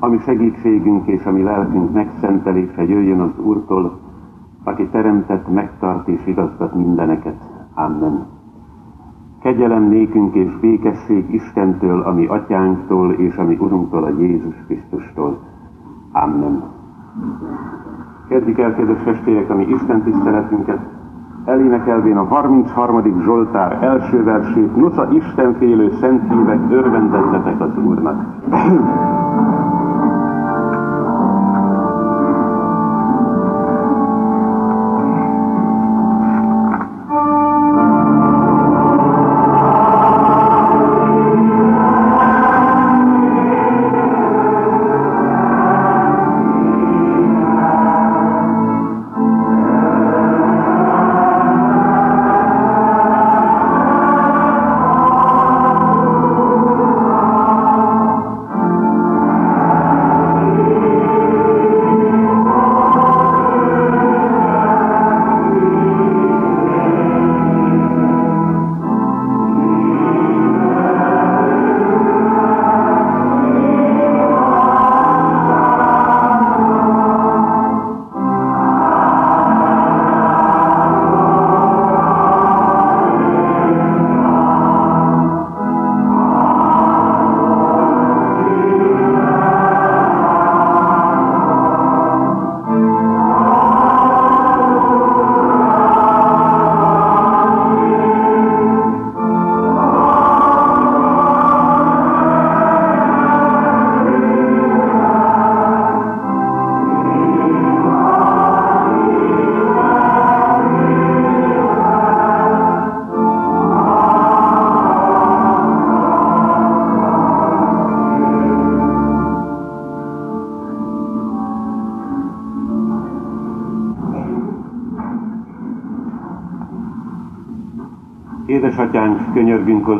ami segítségünk és ami lelkünk megszentelése jöjjön az Úrtól, aki teremtett, megtart és igazgat mindeneket. Amen. Kegyelem nékünk és békesség Istentől, ami atyánktól és ami Urunktól, a Jézus Krisztustól. Amen. Kezdjük el, kedves testvérek, ami Isten tiszteletünket, elénekelvén a 33. Zsoltár első versét, Nosza Istenfélő szent hívek, örvendezzetek az Úrnak.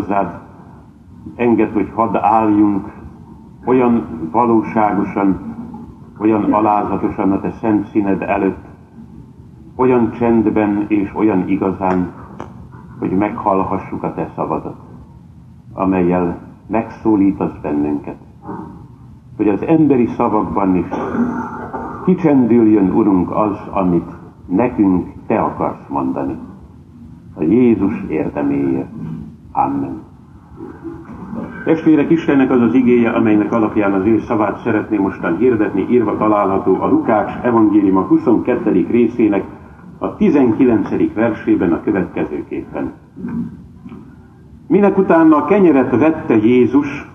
Hozzád, enged, hogy hadd álljunk olyan valóságosan, olyan alázatosan a te szent színed előtt, olyan csendben és olyan igazán, hogy meghallhassuk a te szavadat, amelyel megszólítasz bennünket. Hogy az emberi szavakban is kicsendüljön, Urunk, az, amit nekünk te akarsz mondani a Jézus érdeméért. Amen. Testvérek, Istennek az az igéje, amelynek alapján az ő szavát szeretném mostan hirdetni, írva található a Lukács evangélium a 22. részének a 19. versében a következőképpen. Minek utána a kenyeret vette Jézus,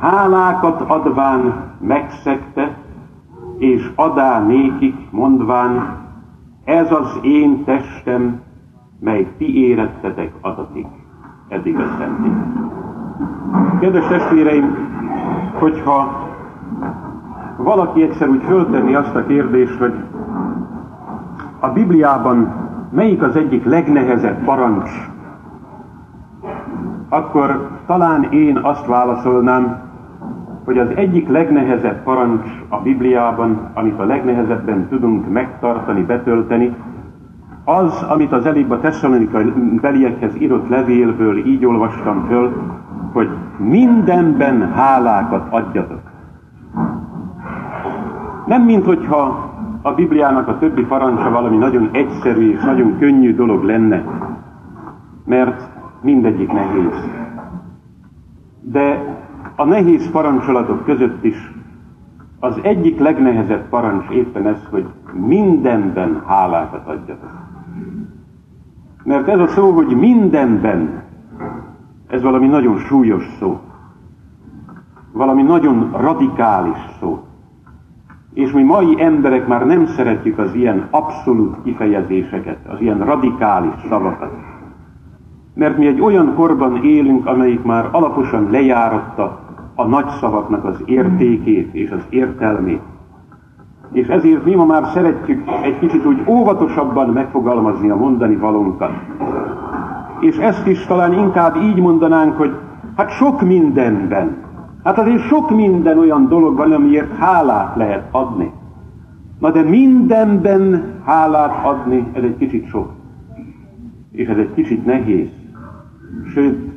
hálákat adván megszegte, és adá nékik, mondván, ez az én testem, mely ti érettetek adatik. Eddig szenté. Kedves testvéreim, hogyha valaki egyszer úgy föltenni azt a kérdést, hogy a Bibliában melyik az egyik legnehezebb parancs, akkor talán én azt válaszolnám, hogy az egyik legnehezebb parancs a Bibliában, amit a legnehezebben tudunk megtartani, betölteni, az, amit az elébb a Tesszalonika beliekhez írott levélből így olvastam föl, hogy mindenben hálákat adjatok. Nem mint hogyha a Bibliának a többi parancsa valami nagyon egyszerű és nagyon könnyű dolog lenne, mert mindegyik nehéz. De a nehéz parancsolatok között is az egyik legnehezebb parancs éppen ez, hogy mindenben hálákat adjatok. Mert ez a szó, hogy mindenben, ez valami nagyon súlyos szó. Valami nagyon radikális szó. És mi mai emberek már nem szeretjük az ilyen abszolút kifejezéseket, az ilyen radikális szavakat. Mert mi egy olyan korban élünk, amelyik már alaposan lejáratta a nagy szavaknak az értékét és az értelmét. És ezért mi ma már szeretjük egy kicsit úgy óvatosabban megfogalmazni a mondani valónkat. És ezt is talán inkább így mondanánk, hogy hát sok mindenben, hát azért sok minden olyan dolog van, amiért hálát lehet adni. Na de mindenben hálát adni, ez egy kicsit sok. És ez egy kicsit nehéz. Sőt,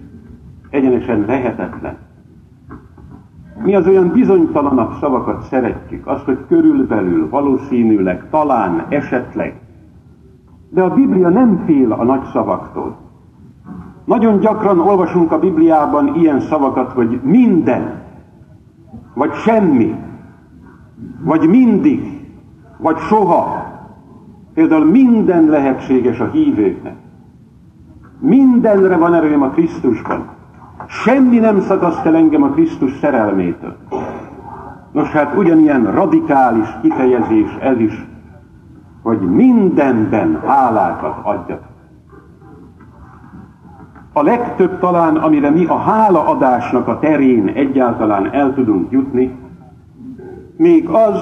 egyenesen lehetetlen. Mi az olyan bizonytalanabb szavakat szeretjük, azt, hogy körülbelül, valószínűleg, talán, esetleg. De a Biblia nem fél a nagy szavaktól. Nagyon gyakran olvasunk a Bibliában ilyen szavakat, hogy minden, vagy semmi, vagy mindig, vagy soha. Például minden lehetséges a hívőknek. Mindenre van erőm a Krisztusban. Semmi nem szakaszt el engem a Krisztus szerelmétől. Nos hát ugyanilyen radikális kifejezés ez is, hogy mindenben hálákat adjatok. A legtöbb talán, amire mi a hálaadásnak a terén egyáltalán el tudunk jutni, még az,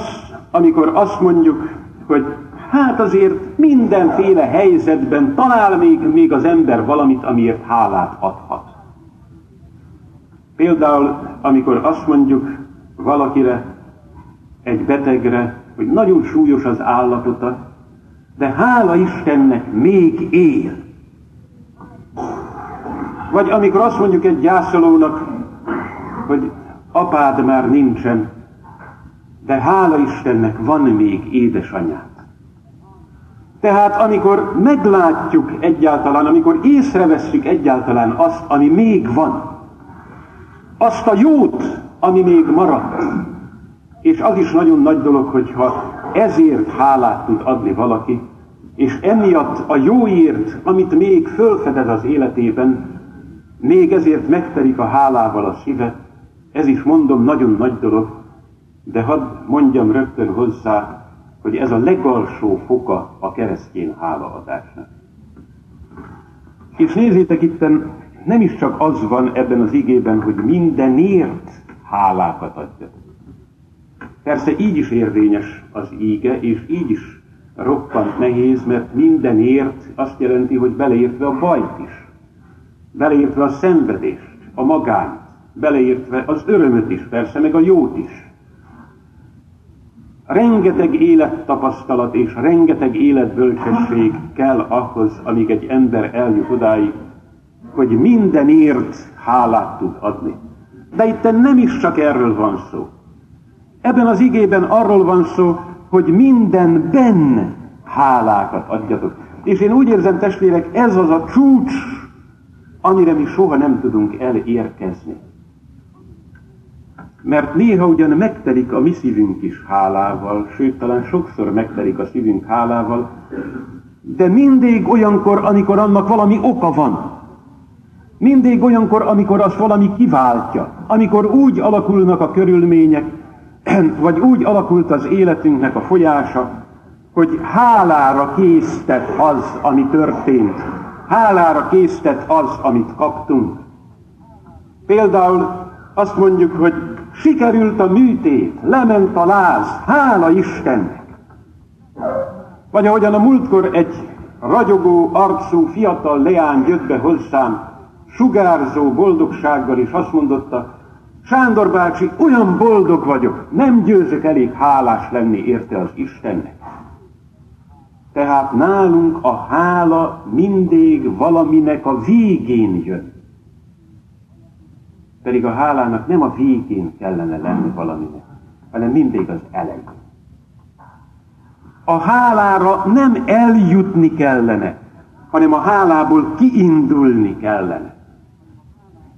amikor azt mondjuk, hogy hát azért mindenféle helyzetben talál még, még az ember valamit, amiért hálát adhat. Például, amikor azt mondjuk valakire, egy betegre, hogy nagyon súlyos az állapota, de hála Istennek még él. Vagy amikor azt mondjuk egy gyászolónak, hogy apád már nincsen, de hála Istennek van még édesanyád. Tehát amikor meglátjuk egyáltalán, amikor észrevesszük egyáltalán azt, ami még van, azt a jót, ami még maradt, és az is nagyon nagy dolog, hogyha ezért hálát tud adni valaki, és emiatt a jóért, amit még fölfedez az életében, még ezért megterik a hálával a szíve, ez is mondom nagyon nagy dolog, de hadd mondjam rögtön hozzá, hogy ez a legalsó foka a keresztény hálaadásnak. És nézzétek itten, nem is csak az van ebben az igében, hogy mindenért hálákat adjatok. Persze így is érvényes az íge, és így is roppant nehéz, mert mindenért azt jelenti, hogy beleértve a bajt is, beleértve a szenvedést, a magányt, beleértve az örömöt is persze, meg a jót is. Rengeteg élettapasztalat és rengeteg életbölcsesség kell ahhoz, amíg egy ember eljut odáig, hogy mindenért hálát tud adni. De itt nem is csak erről van szó. Ebben az igében arról van szó, hogy mindenben hálákat adjatok. És én úgy érzem, testvérek, ez az a csúcs, amire mi soha nem tudunk elérkezni. Mert néha ugyan megtelik a mi szívünk is hálával, sőt, talán sokszor megtelik a szívünk hálával, de mindig olyankor, amikor annak valami oka van. Mindig olyankor, amikor azt valami kiváltja, amikor úgy alakulnak a körülmények, vagy úgy alakult az életünknek a folyása, hogy hálára késztet az, ami történt. Hálára késztet az, amit kaptunk. Például azt mondjuk, hogy sikerült a műtét, lement a láz, hála Istennek. Vagy ahogyan a múltkor egy ragyogó arcú fiatal leány jött be hozzám, sugárzó boldogsággal, és azt mondotta, Sándor bácsi, olyan boldog vagyok, nem győzök elég hálás lenni érte az Istennek. Tehát nálunk a hála mindig valaminek a végén jön. Pedig a hálának nem a végén kellene lenni valaminek, hanem mindig az elején. A hálára nem eljutni kellene, hanem a hálából kiindulni kellene.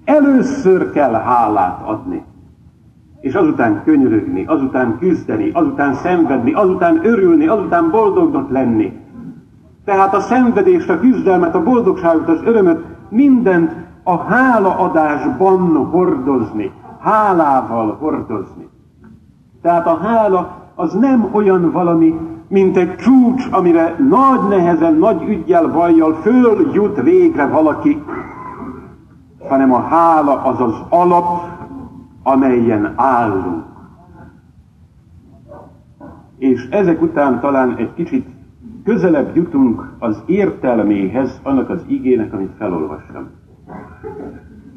Először kell hálát adni, és azután könyörögni, azután küzdeni, azután szenvedni, azután örülni, azután boldognak lenni. Tehát a szenvedést, a küzdelmet, a boldogságot, az örömöt, mindent a hálaadásban hordozni, hálával hordozni. Tehát a hála az nem olyan valami, mint egy csúcs, amire nagy nehezen, nagy ügyjel, vajjal följut végre valaki, hanem a hála az az alap, amelyen állunk. És ezek után talán egy kicsit közelebb jutunk az értelméhez annak az igének, amit felolvastam.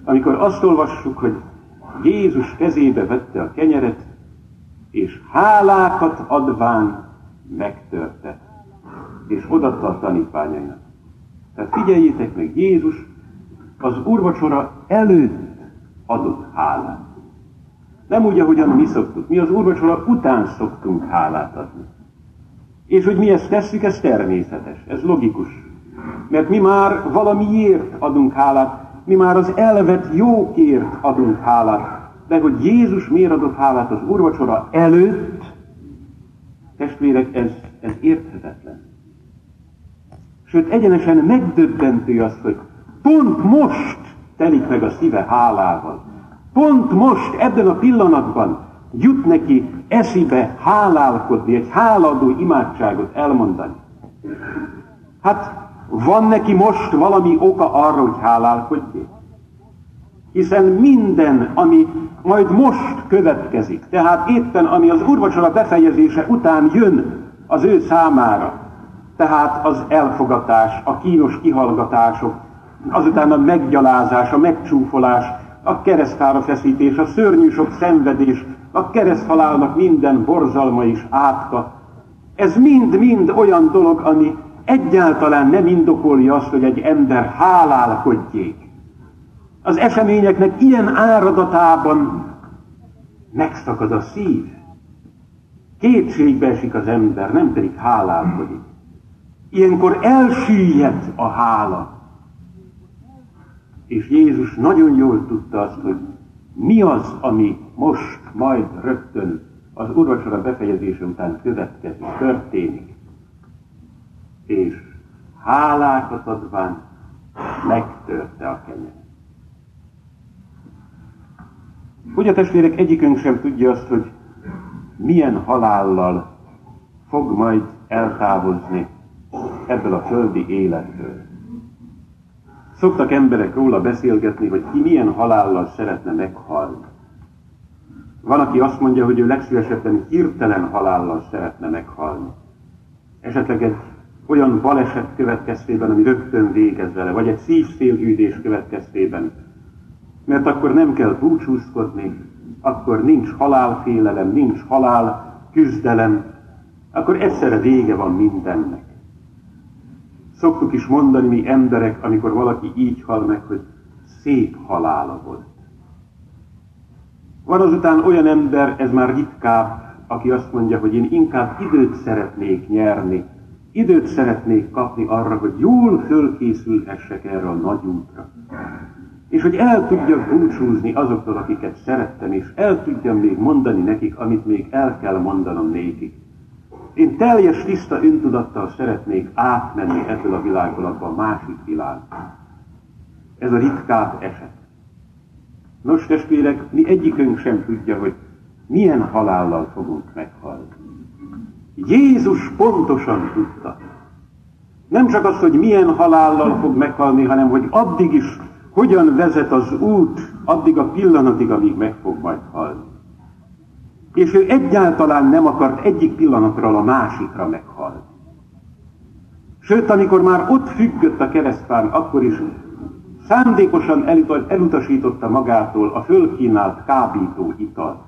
Amikor azt olvassuk, hogy Jézus kezébe vette a kenyeret, és hálákat adván megtörte, és odatta a tanítványainak. Tehát figyeljétek meg, Jézus az úrvacsora előtt adott hálát. Nem úgy, ahogyan mi szoktuk. Mi az úrvacsora után szoktunk hálát adni. És hogy mi ezt tesszük, ez természetes, ez logikus. Mert mi már valamiért adunk hálát, mi már az elvet jókért adunk hálát. De hogy Jézus miért adott hálát az úrvacsora előtt, testvérek, ez, ez érthetetlen. Sőt, egyenesen megdöbbentő az, hogy pont most telik meg a szíve hálával. Pont most, ebben a pillanatban jut neki eszibe hálálkodni, egy háladó imádságot elmondani. Hát van neki most valami oka arra, hogy hálálkodjék? Hiszen minden, ami majd most következik, tehát éppen ami az úrvacsora befejezése után jön az ő számára, tehát az elfogatás, a kínos kihallgatások, azután a meggyalázás, a megcsúfolás, a keresztára feszítés, a szörnyű sok szenvedés, a kereszthalálnak minden borzalma és átka. Ez mind-mind olyan dolog, ami egyáltalán nem indokolja azt, hogy egy ember hálálkodjék. Az eseményeknek ilyen áradatában megszakad a szív. Kétségbe esik az ember, nem pedig hálálkodik. Ilyenkor elsüllyed a hála. És Jézus nagyon jól tudta azt, hogy mi az, ami most, majd rögtön az urvacsora befejezése után következik, történik. És hálákat adván megtörte a kenyeret. Hogy a testvérek egyikünk sem tudja azt, hogy milyen halállal fog majd eltávozni ebből a földi életből. Szoktak emberek róla beszélgetni, hogy ki milyen halállal szeretne meghalni. Van, aki azt mondja, hogy ő legszívesebben hirtelen halállal szeretne meghalni. Esetleg egy olyan baleset következtében, ami rögtön végez vele, vagy egy szívszélgyűjtés következtében. Mert akkor nem kell búcsúzkodni, akkor nincs halálfélelem, nincs halál küzdelem, akkor egyszerre vége van mindennek. Szoktuk is mondani mi emberek, amikor valaki így hal meg, hogy szép halála volt. Van azután olyan ember, ez már ritkább, aki azt mondja, hogy én inkább időt szeretnék nyerni, időt szeretnék kapni arra, hogy jól fölkészülhessek erre a nagy útra. És hogy el tudjak búcsúzni azoktól, akiket szerettem, és el tudjam még mondani nekik, amit még el kell mondanom nékik. Én teljes tiszta öntudattal szeretnék átmenni ebből a világból abba a másik világba. Ez a ritkább eset. Nos, testvérek, mi egyikünk sem tudja, hogy milyen halállal fogunk meghalni. Jézus pontosan tudta. Nem csak az, hogy milyen halállal fog meghalni, hanem hogy addig is hogyan vezet az út, addig a pillanatig, amíg meg fog majd halni. És ő egyáltalán nem akart egyik pillanatról a másikra meghalni. Sőt, amikor már ott függött a keresztpán, akkor is szándékosan elutasította magától a fölkínált kábító italt.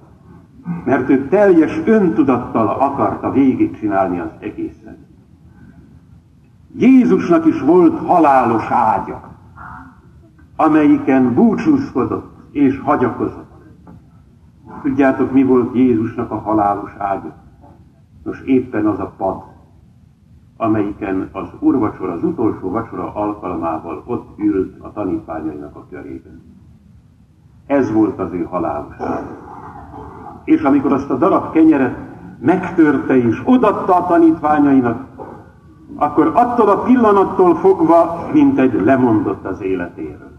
Mert ő teljes öntudattal akarta végigcsinálni az egészet. Jézusnak is volt halálos ágya, amelyiken búcsúzkodott és hagyakozott. Tudjátok, mi volt Jézusnak a halálos ágya? Nos, éppen az a pad, amelyiken az urvacsora, az utolsó vacsora alkalmával ott ült a tanítványainak a körében. Ez volt az ő halálos ágya. És amikor azt a darab kenyeret megtörte és odatta a tanítványainak, akkor attól a pillanattól fogva, mint egy lemondott az életéről.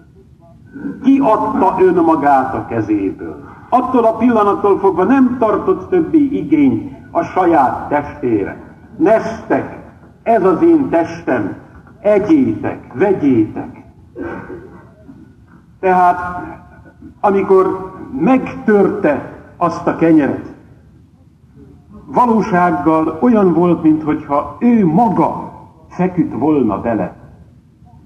Kiadta önmagát a kezéből. Attól a pillanattól fogva nem tartott többi igény a saját testére. Neztek, ez az én testem, egyétek, vegyétek. Tehát, amikor megtörte azt a kenyeret, valósággal olyan volt, mintha ő maga feküdt volna bele,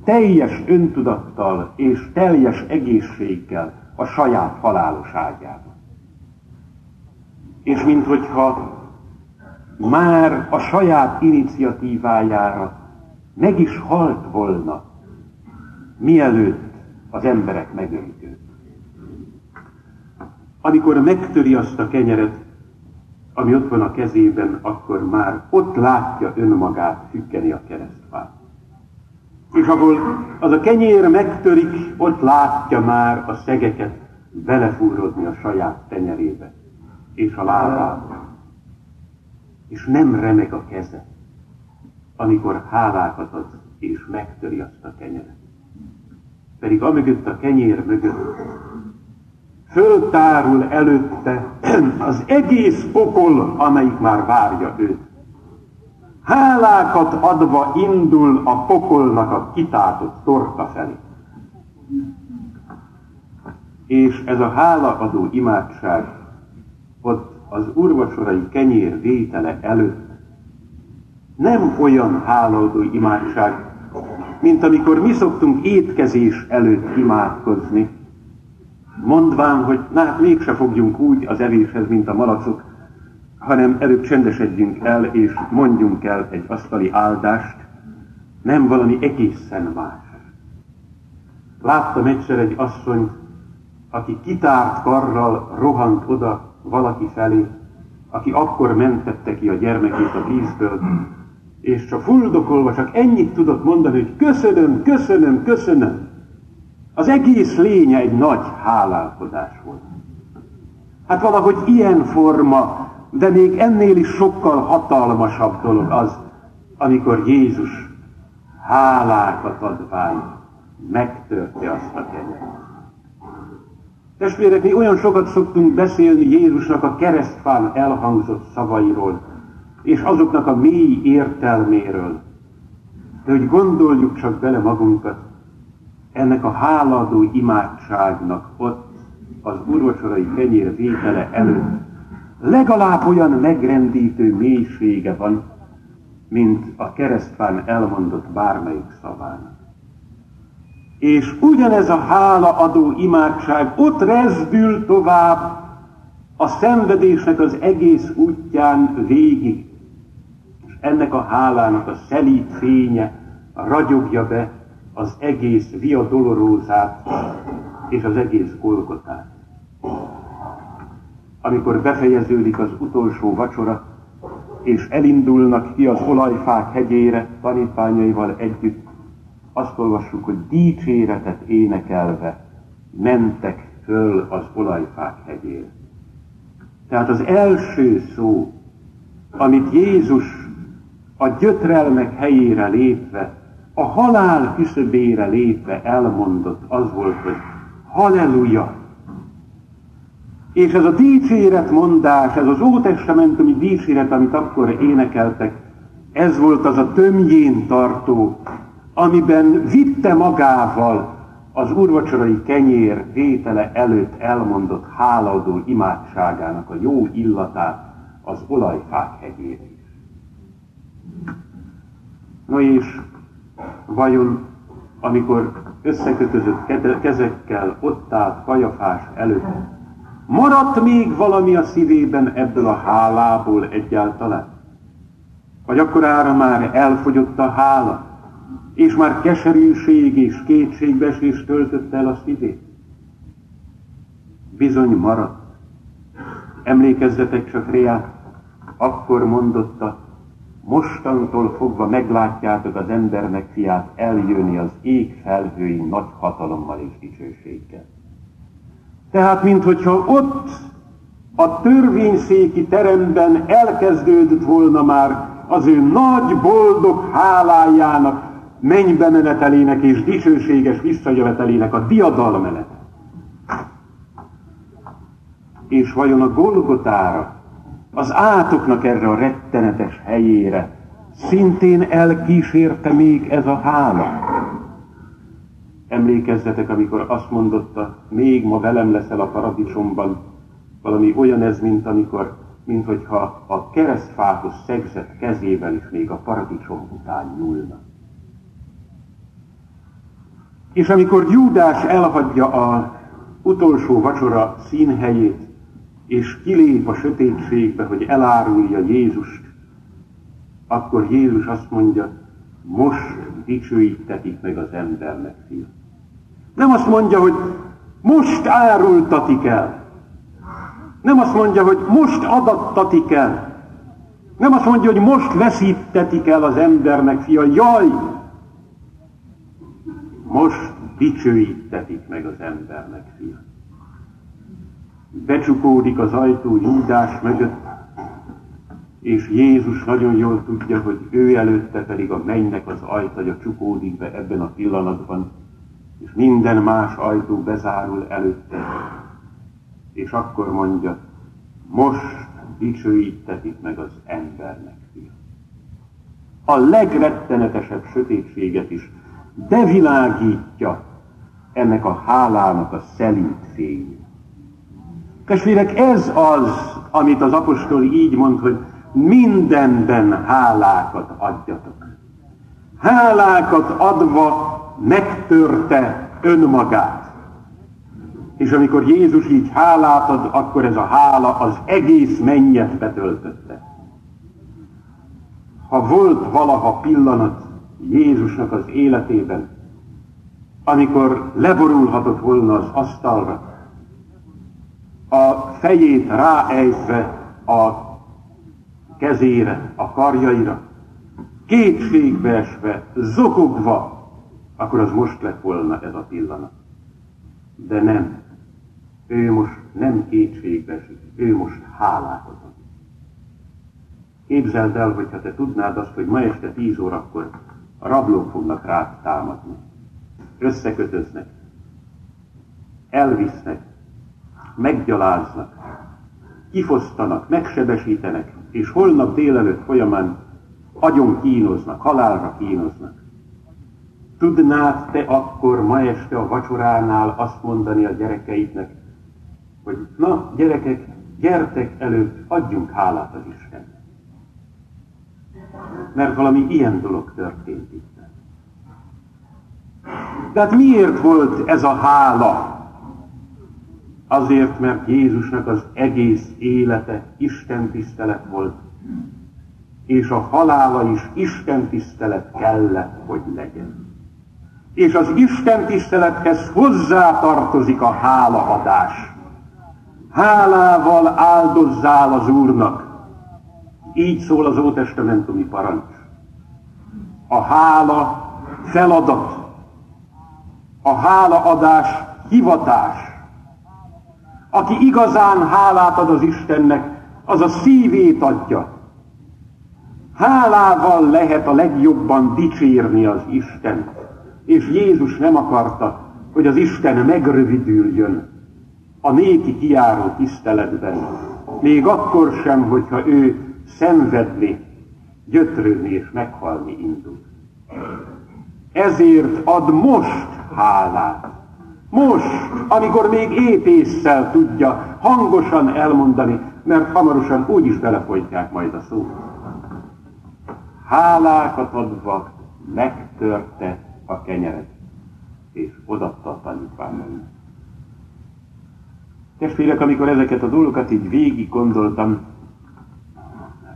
teljes öntudattal és teljes egészséggel a saját halálos ágyába. És minthogyha már a saját iniciatívájára meg is halt volna, mielőtt az emberek megölik őt. amikor megtöri azt a kenyeret, ami ott van a kezében, akkor már ott látja önmagát függeni a keresztfát. És ahol az a kenyér megtörik, ott látja már a szegeket belefúrodni a saját tenyerébe és a lábába. És nem remeg a keze, amikor hálákat ad és megtöri azt a kenyeret. Pedig amögött a kenyér mögött föltárul előtte az egész pokol, amelyik már várja őt. Hálákat adva indul a pokolnak a kitátott torka felé. És ez a hálaadó imádság ott az urvacsorai kenyér vétele előtt nem olyan hálaadó imádság, mint amikor mi szoktunk étkezés előtt imádkozni, mondván, hogy na hát mégse fogjunk úgy az evéshez, mint a malacok, hanem előbb csendesedjünk el, és mondjunk el egy asztali áldást, nem valami egészen más. Láttam egyszer egy asszonyt, aki kitárt karral rohant oda valaki felé, aki akkor mentette ki a gyermekét a vízből, és csak fuldokolva csak ennyit tudott mondani, hogy köszönöm, köszönöm, köszönöm. Az egész lénye egy nagy hálálkodás volt. Hát valahogy ilyen forma, de még ennél is sokkal hatalmasabb dolog az, amikor Jézus hálákat adván megtörte azt a kenyeret. Testvérek, mi olyan sokat szoktunk beszélni Jézusnak a keresztfán elhangzott szavairól, és azoknak a mély értelméről. De hogy gondoljuk csak bele magunkat, ennek a háladó imádságnak ott az urvacsorai kenyér vétele előtt legalább olyan megrendítő mélysége van, mint a keresztfán elmondott bármelyik szaván. És ugyanez a hálaadó imádság ott rezdül tovább a szenvedésnek az egész útján végig. És ennek a hálának a szelíd fénye ragyogja be az egész Via és az egész Golgotát. Amikor befejeződik az utolsó vacsora, és elindulnak ki az olajfák hegyére tanítványaival együtt, azt olvassuk, hogy dicséretet énekelve mentek föl az olajfák hegyére. Tehát az első szó, amit Jézus a gyötrelmek helyére lépve a halál küszöbére lépve elmondott, az volt, hogy halleluja! És ez a mondás, ez az ótestamentumi dicséret, amit akkor énekeltek, ez volt az a tömjén tartó, amiben vitte magával az urvacsorai kenyér vétele előtt elmondott hálaadó imádságának a jó illatát az olajfák hegyére is. No és Vajon, amikor összekötözött kezekkel ott állt kajafás előtt, maradt még valami a szívében ebből a hálából egyáltalán? Vagy akkor ára már elfogyott a hála, és már keserűség és kétségbeesés töltötte el a szívét? Bizony maradt. Emlékezzetek csak Réát, akkor mondotta, Mostantól fogva meglátjátok az embernek fiát eljönni az ég felhői nagy hatalommal és dicsőséggel. Tehát, minthogyha ott a törvényszéki teremben elkezdődött volna már az ő nagy, boldog hálájának, mennybe menetelének és dicsőséges visszajövetelének a diadalmenet. És vajon a Golgotára az átoknak erre a rettenetes helyére szintén elkísérte még ez a hála. Emlékezzetek, amikor azt mondotta, még ma velem leszel a paradicsomban, valami olyan ez, mint amikor, mint hogyha a keresztfához szegzett kezében is még a paradicsom után nyúlna. És amikor Júdás elhagyja a utolsó vacsora színhelyét, és kilép a sötétségbe, hogy elárulja Jézust, akkor Jézus azt mondja, most dicsőítetik meg az embernek fia. Nem azt mondja, hogy most árultatik el, Nem azt mondja, hogy most adattatik el. Nem azt mondja, hogy most veszítetik el az embernek fia. Jaj! Most dicsőítetik meg az embernek fia. Becsukódik az ajtó Júdás mögött, és Jézus nagyon jól tudja, hogy ő előtte pedig a mennynek az ajtaja csukódik be ebben a pillanatban, és minden más ajtó bezárul előtte. És akkor mondja, most dicsőítetik meg az embernek fia. A legrettenetesebb sötétséget is bevilágítja ennek a hálának a szelít fény. Testvérek, ez az, amit az apostol így mond, hogy mindenben hálákat adjatok. Hálákat adva megtörte önmagát. És amikor Jézus így hálát ad, akkor ez a hála az egész mennyet betöltötte. Ha volt valaha pillanat Jézusnak az életében, amikor leborulhatott volna az asztalra, a fejét ráejtve a kezére, a karjaira, kétségbe esve, zokogva, akkor az most lett volna ez a pillanat. De nem. Ő most nem kétségbe esik, ő most hálát ad. Képzeld el, hogyha te tudnád azt, hogy ma este tíz órakor a rablók fognak rád támadni. Összekötöznek, elvisznek, meggyaláznak, kifosztanak, megsebesítenek, és holnap délelőtt folyamán agyon kínoznak, halálra kínoznak. Tudnád te akkor ma este a vacsoránál azt mondani a gyerekeidnek, hogy na, gyerekek, gyertek előtt, adjunk hálát az Isten. Mert valami ilyen dolog történt itt. De hát miért volt ez a hála? Azért, mert Jézusnak az egész élete Isten tisztelet volt, és a halála is Isten tisztelet kellett, hogy legyen. És az Isten tisztelethez hozzá tartozik a hálaadás. Hálával áldozzál az Úrnak. Így szól az ótestamentumi parancs. A hála feladat. A hálaadás hivatás. Aki igazán hálát ad az Istennek, az a szívét adja. Hálával lehet a legjobban dicsérni az Istent. És Jézus nem akarta, hogy az Isten megrövidüljön a néki kiáró tiszteletben. Még akkor sem, hogyha ő szenvedni, gyötrődni és meghalni indul. Ezért ad most hálát most, amikor még épésszel tudja hangosan elmondani, mert hamarosan úgyis belefolytják majd a szót. Hálákat adva megtörte a kenyeret, és odatta a tanítványainak. Testvérek, amikor ezeket a dolgokat így végig gondoltam,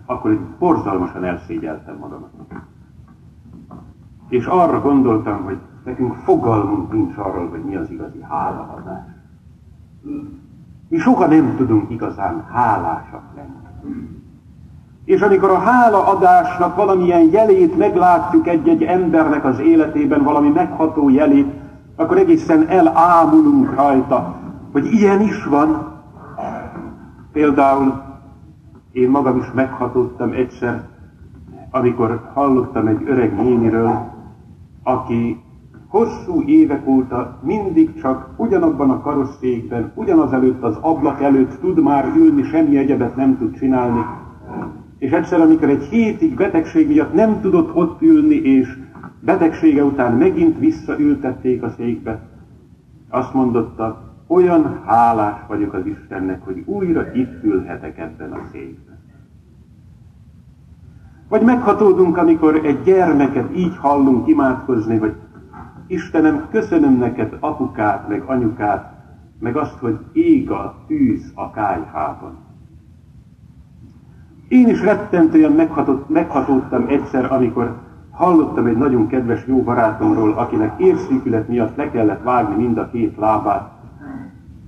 akkor egy borzalmasan elszégyeltem magamat. És arra gondoltam, hogy Nekünk fogalmunk nincs arról, hogy mi az igazi hálaadás. Mi soha nem tudunk igazán hálásak lenni. És amikor a hálaadásnak valamilyen jelét meglátjuk egy-egy embernek az életében, valami megható jelét, akkor egészen elámulunk rajta, hogy ilyen is van. Például én magam is meghatottam egyszer, amikor hallottam egy öreg néniről, aki hosszú évek óta mindig csak ugyanabban a karosszékben, ugyanaz előtt az ablak előtt tud már ülni, semmi egyebet nem tud csinálni. És egyszer, amikor egy hétig betegség miatt nem tudott ott ülni, és betegsége után megint visszaültették a székbe, azt mondotta, olyan hálás vagyok az Istennek, hogy újra itt ülhetek ebben a székben. Vagy meghatódunk, amikor egy gyermeket így hallunk imádkozni, vagy Istenem, köszönöm neked apukát, meg anyukát, meg azt, hogy ég a tűz a kájhában. Én is rettentően meghatott, meghatódtam egyszer, amikor hallottam egy nagyon kedves jó barátomról, akinek érszűkület miatt le kellett vágni mind a két lábát,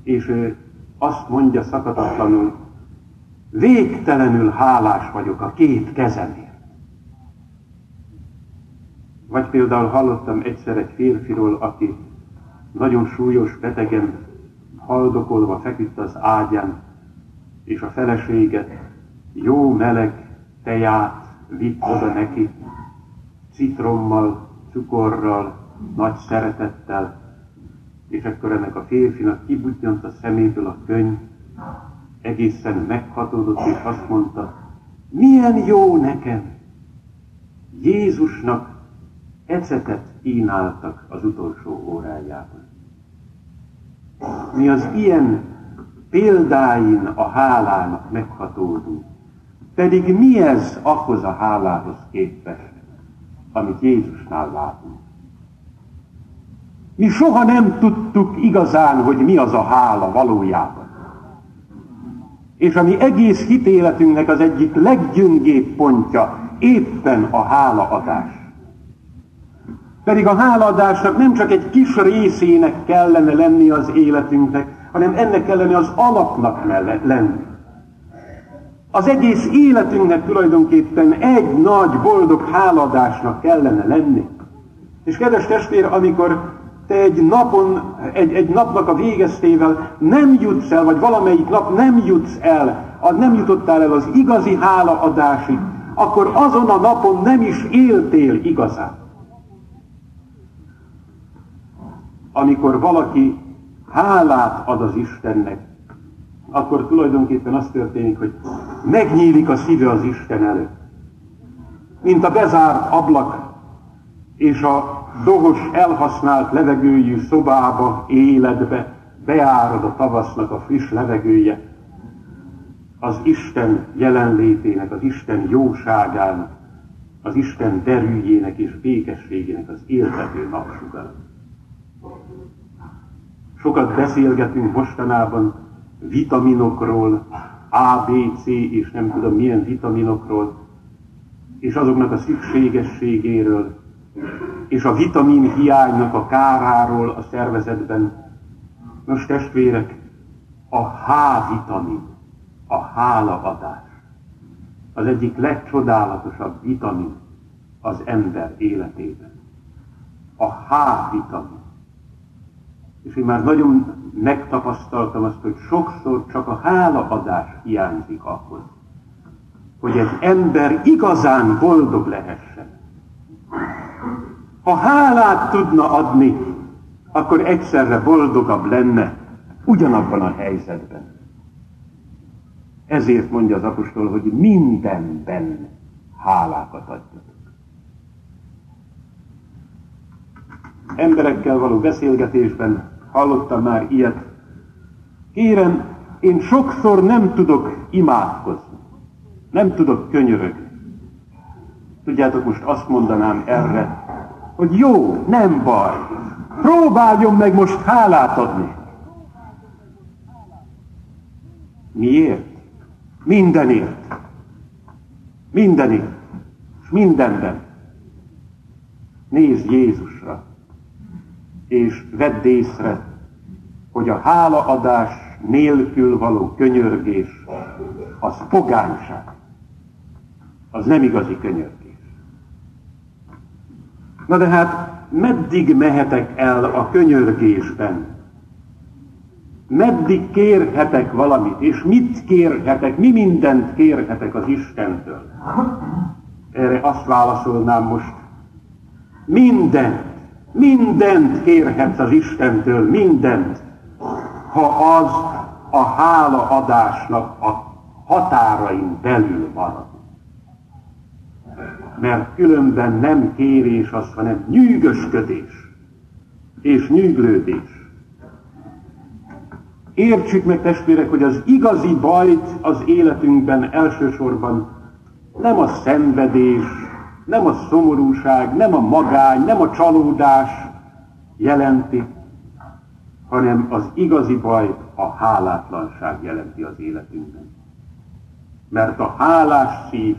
és azt mondja szakadatlanul, végtelenül hálás vagyok a két kezemért. Vagy például hallottam egyszer egy férfiról, aki nagyon súlyos betegen haldokolva feküdt az ágyán, és a felesége jó meleg teját vitt oda neki, citrommal, cukorral, nagy szeretettel, és akkor ennek a férfinak kibuttyant a szeméből a könyv, egészen meghatódott, és azt mondta, milyen jó nekem! Jézusnak ecetet kínáltak az utolsó órájában. Mi az ilyen példáin a hálának meghatódunk. Pedig mi ez ahhoz a hálához képest, amit Jézusnál látunk? Mi soha nem tudtuk igazán, hogy mi az a hála valójában. És a mi egész hitéletünknek az egyik leggyöngébb pontja éppen a hálaadás. Pedig a hálaadásnak nem csak egy kis részének kellene lenni az életünknek, hanem ennek kellene az alapnak lenni. Az egész életünknek tulajdonképpen egy nagy, boldog háladásnak kellene lenni. És kedves testvér, amikor te egy napon, egy, egy napnak a végeztével nem jutsz el, vagy valamelyik nap nem jutsz el, nem jutottál el az igazi hálaadásig, akkor azon a napon nem is éltél igazán. Amikor valaki hálát ad az Istennek, akkor tulajdonképpen az történik, hogy megnyílik a szíve az Isten előtt. Mint a bezárt ablak és a dohos, elhasznált levegőjű szobába, életbe beárad a tavasznak a friss levegője, az Isten jelenlétének, az Isten jóságának, az Isten derűjének és békességének az éltető napsugar. Sokat beszélgetünk mostanában vitaminokról, A, B, C és nem tudom milyen vitaminokról, és azoknak a szükségességéről, és a vitamin hiánynak a káráról a szervezetben. Nos, testvérek, a H-vitamin, a hálaadás, az egyik legcsodálatosabb vitamin az ember életében. A H-vitamin. És én már nagyon megtapasztaltam azt, hogy sokszor csak a hálaadás hiányzik ahhoz, hogy egy ember igazán boldog lehessen. Ha hálát tudna adni, akkor egyszerre boldogabb lenne ugyanabban a helyzetben. Ezért mondja az apostol, hogy mindenben hálákat adjatok. Emberekkel való beszélgetésben hallottam már ilyet. Kérem, én sokszor nem tudok imádkozni, nem tudok könyörögni. Tudjátok, most azt mondanám erre, hogy jó, nem baj, próbáljon meg most hálát adni. Miért? Mindenért. Mindenért. Mindenben. Nézd Jézusra, és vedd észre, hogy a hálaadás nélkül való könyörgés az pogányság. Az nem igazi könyörgés. Na de hát meddig mehetek el a könyörgésben? Meddig kérhetek valamit, és mit kérhetek, mi mindent kérhetek az Istentől? Erre azt válaszolnám most, mindent, mindent kérhetsz az Istentől, mindent, ha az a hálaadásnak a határain belül marad mert különben nem kérés az, hanem nyűgösködés és nyűglődés. Értsük meg, testvérek, hogy az igazi bajt az életünkben elsősorban nem a szenvedés, nem a szomorúság, nem a magány, nem a csalódás jelenti, hanem az igazi bajt a hálátlanság jelenti az életünkben. Mert a hálás szív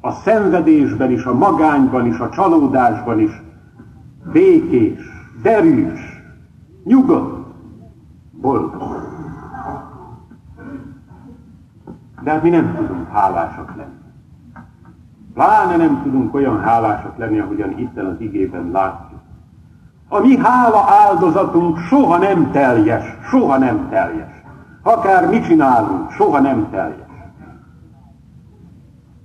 a szenvedésben is, a magányban is, a csalódásban is békés, derűs, nyugodt, boldog. De hát mi nem tudunk hálásak lenni. Pláne nem tudunk olyan hálásak lenni, ahogyan itten az igében látjuk. A mi hála áldozatunk soha nem teljes, soha nem teljes. Akár mit csinálunk, soha nem teljes.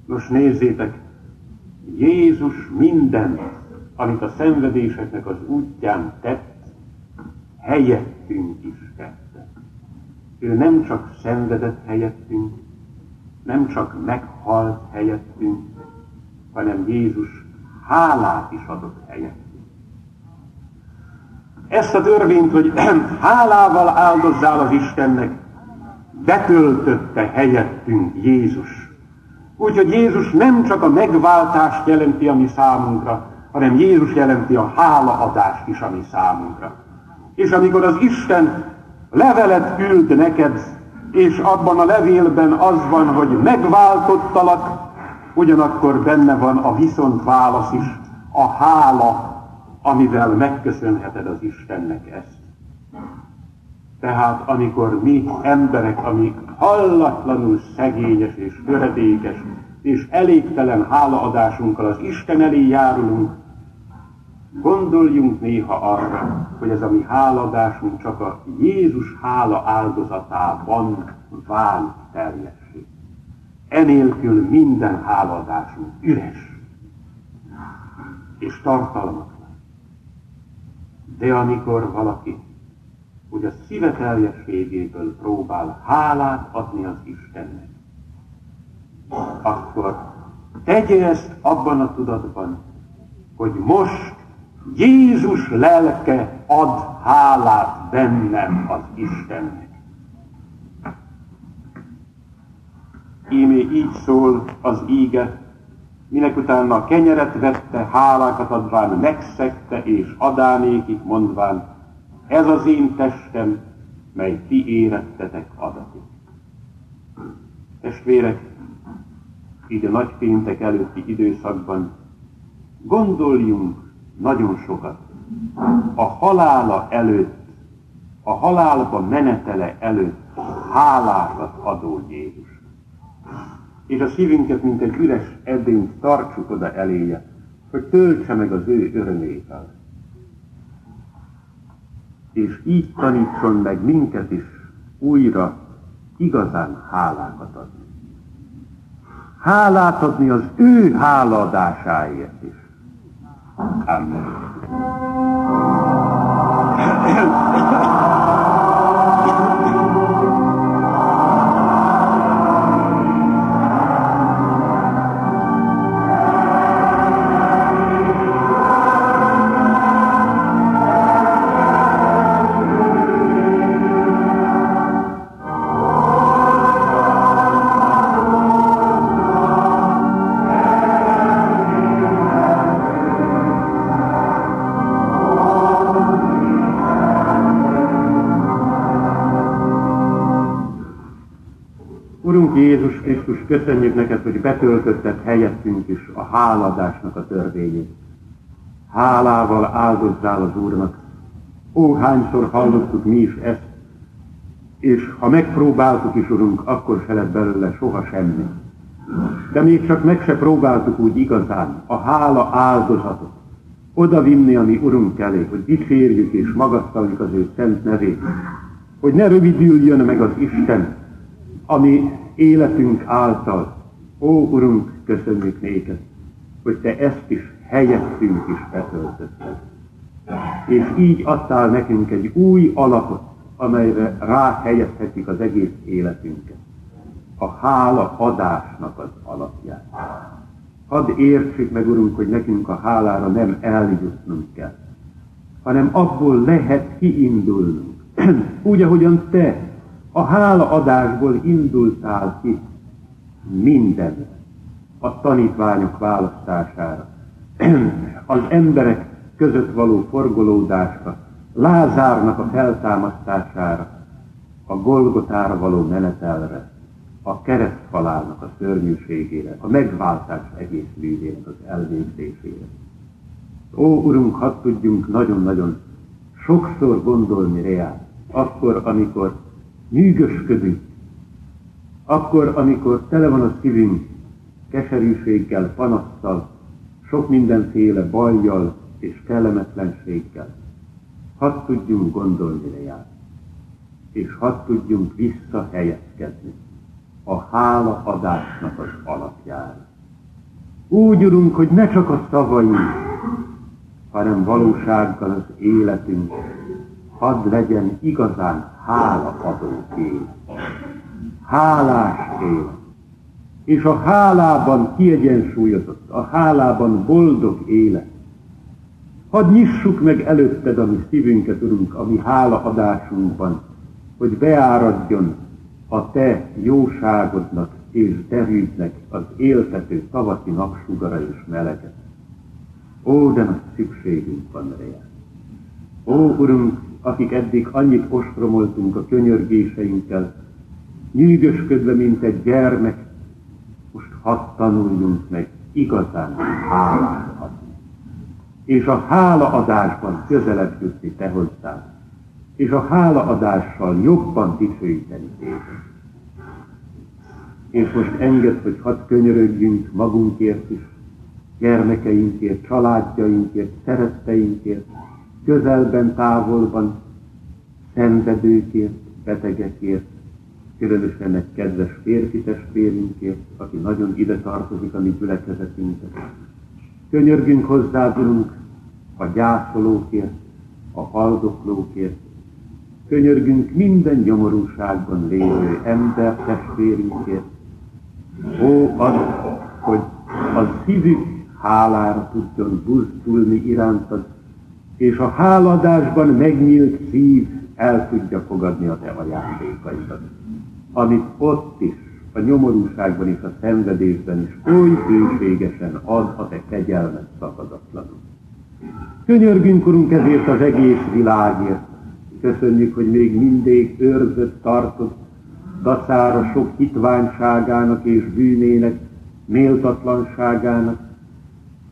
Most nézzétek, Jézus minden, amit a szenvedéseknek az útján tett, helyettünk is tette. Ő nem csak szenvedett helyettünk, nem csak meghalt helyettünk, hanem Jézus hálát is adott helyettünk. Ezt a törvényt, hogy hálával áldozzál az Istennek, betöltötte helyettünk Jézus. Úgyhogy Jézus nem csak a megváltást jelenti a mi számunkra, hanem Jézus jelenti a hálaadást is a mi számunkra. És amikor az Isten levelet küld neked, és abban a levélben az van, hogy megváltottalak, ugyanakkor benne van a viszont válasz is, a hála, amivel megköszönheted az Istennek ezt. Tehát amikor mi emberek, amik hallatlanul szegényes és töredékes és elégtelen hálaadásunkkal az Isten elé járulunk, gondoljunk néha arra, hogy ez a mi háladásunk csak a Jézus hála áldozatában válik teljessé. Enélkül minden háladásunk üres és tartalmatlan. De amikor valaki hogy a szíve teljességéből próbál hálát adni az Istennek, akkor tegye ezt abban a tudatban, hogy most Jézus lelke ad hálát bennem az Istennek. Ímé így szól az íge, minek utána kenyeret vette, hálákat adván megszegte és adánékig mondván, ez az én testem, mely ti érettetek adatik. Testvérek, így a nagy péntek előtti időszakban gondoljunk nagyon sokat a halála előtt, a halálba menetele előtt hálákat adó Jézus. És a szívünket, mint egy üres edényt tartsuk oda eléje, hogy töltse meg az ő örömével és így tanítson meg minket is újra igazán hálákat adni. Hálát adni az ő hálaadásáért is. Amen. Köszönjük neked, hogy betöltötted helyettünk is a háladásnak a törvényét. Hálával áldozzál az Úrnak. Ó, hányszor hallottuk mi is ezt, és ha megpróbáltuk is, Urunk, akkor se lett belőle soha semmi. De még csak meg se próbáltuk úgy igazán a hála áldozatot oda vinni a mi Urunk elé, hogy dicsérjük és magasztaljuk az ő szent nevét, hogy ne rövidüljön meg az Isten, ami életünk által. Ó, Urunk, köszönjük néked, hogy Te ezt is helyettünk is betöltötted. És így adtál nekünk egy új alapot, amelyre ráhelyezhetjük az egész életünket. A hála adásnak az alapját. Hadd értsük meg, Urunk, hogy nekünk a hálára nem eljutnunk kell, hanem abból lehet kiindulnunk. Úgy, ahogyan Te a hálaadásból indultál ki minden a tanítványok választására, az emberek között való forgolódásra, Lázárnak a feltámasztására, a Golgotára való menetelre, a kereszthalának a szörnyűségére, a megváltás egész művének az elvégzésére. Ó, Urunk, hadd tudjunk nagyon-nagyon sokszor gondolni reál, akkor, amikor nyűgösködünk, Akkor, amikor tele van a szívünk keserűséggel, panasszal, sok mindenféle bajjal és kellemetlenséggel, hadd tudjunk gondolni jár, és hadd tudjunk visszahelyezkedni a hála adásnak az alapjára. Úgy, Urunk, hogy ne csak a szavaink, hanem valósággal az életünk, hadd legyen igazán hála adó élet. Hálás élet. És a hálában kiegyensúlyozott, a hálában boldog élet. Hadd nyissuk meg előtted a mi szívünket, Urunk, a mi hálaadásunkban, hogy beáradjon a Te jóságodnak és derűdnek az éltető tavaszi napsugara és meleget. Ó, de nagy szükségünk van rá. Ó, Urunk, akik eddig annyit ostromoltunk a könyörgéseinkkel, nyűgösködve, mint egy gyermek, most hadd tanuljunk meg igazán hálát adni. És a hálaadásban közelebb jutni Te hozzád, és a hálaadással jobban dicsőíteni téged. És most enged, hogy hadd könyörögjünk magunkért is, gyermekeinkért, családjainkért, szeretteinkért, közelben, távolban, szenvedőkért, betegekért, különösen egy kedves férfi testvérünkért, aki nagyon ide tartozik a mi gyülekezetünkbe. Könyörgünk hozzá, Urunk, a gyászolókért, a haldoklókért, könyörgünk minden nyomorúságban lévő ember testvérünkért. Ó, az, hogy a szívük hálára tudjon buzdulni irántad, és a háladásban megnyílt szív el tudja fogadni a te ajándékaidat, amit ott is, a nyomorúságban és a szenvedésben is oly bőségesen ad a te kegyelmet szakazatlanul. Könyörgünk, Urunk, ezért az egész világért. Köszönjük, hogy még mindig őrzött tartott, dacára sok hitványságának és bűnének, méltatlanságának,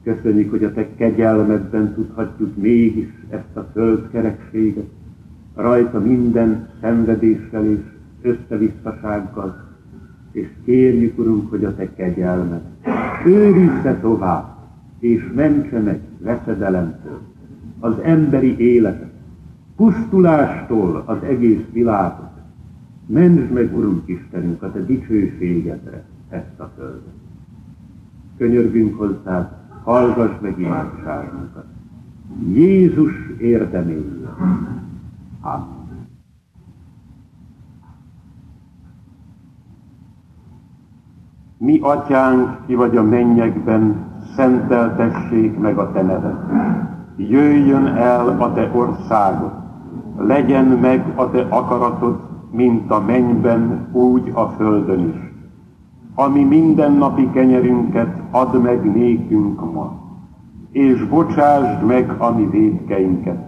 Köszönjük, hogy a Te kegyelmedben tudhatjuk mégis ezt a földkerekséget, rajta minden szenvedéssel és összevisszasággal, és kérjük, Urunk, hogy a Te kegyelmed őrizze tovább, és mentse meg veszedelemtől az emberi életet, pusztulástól az egész világot. Mentsd meg, Urunk Istenünk, a Te dicsőségedre ezt a földet. Könyörgünk hozzád, hallgass meg imádságunkat. Jézus érdeméül. Amen. Mi atyánk, ki vagy a mennyekben, szenteltessék meg a te neved. Jöjjön el a te országod, legyen meg a te akaratod, mint a mennyben, úgy a földön is ami mindennapi kenyerünket add meg nékünk ma, és bocsásd meg a mi védkeinket,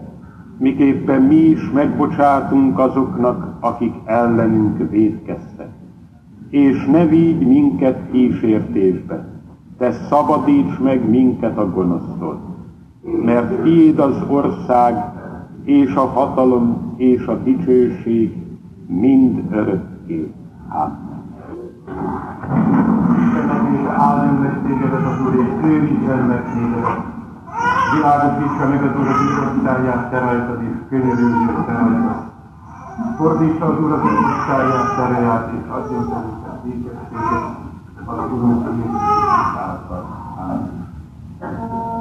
miképpen mi is megbocsátunk azoknak, akik ellenünk védkeztek. És ne vigy minket kísértésbe, te szabadíts meg minket a gonosztól, mert tiéd az ország, és a hatalom, és a dicsőség mind örökké. Amen. Istennek és államnak tégedet az Úr, és őrizzen meg tégedet. Világosítsa meg az Úr az igazságát te rajtad, és könyörüljük te rajtad. Fordítsa az Úr az igazságát te rajtad, és adjon te békességet az Úrunk Jézus által. Amen.